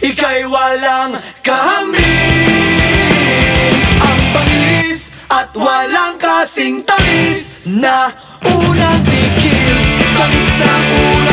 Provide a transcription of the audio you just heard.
Ika'y walang kahamil Ang panis at walang kasing tamis Na unang tikim Tamis na unang